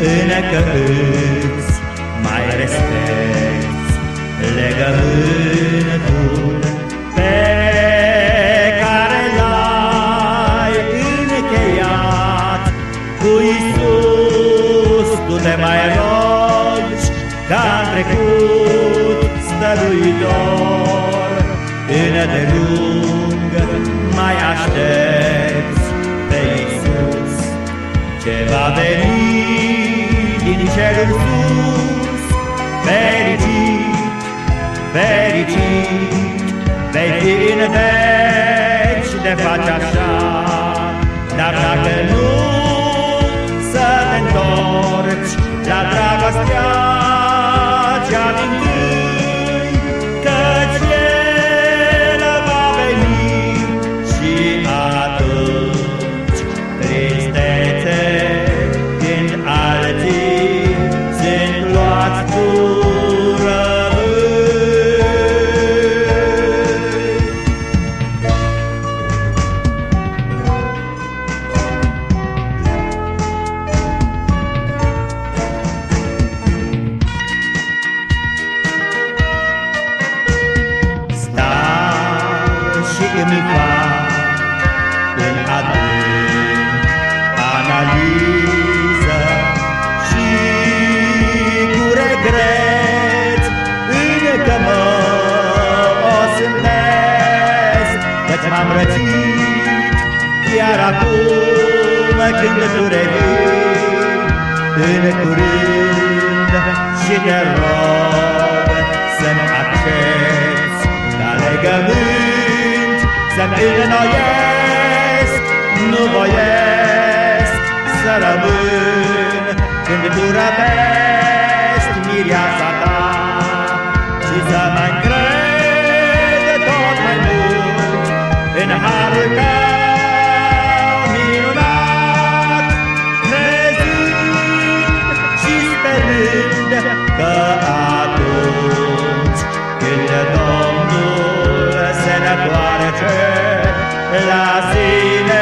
bine că îți mai respecti legământul pe care l-ai încheiat cu Iisus. Tu te mai rogi ca în trecut stăruitor, îndelung mai aștepți va veni din cerul sus, fericit, fericit, vei fi în veci de faci așa, dar dacă nu și îmi fac în adânc analiză și cu regret încă mă osândesc Căci m-am răcit chiar acum când tu revii în curând și te rog înnoiesc, nu voiesc să rămân când tu răpești mireasa ta și să mă încred tot mai mult în harul tău. la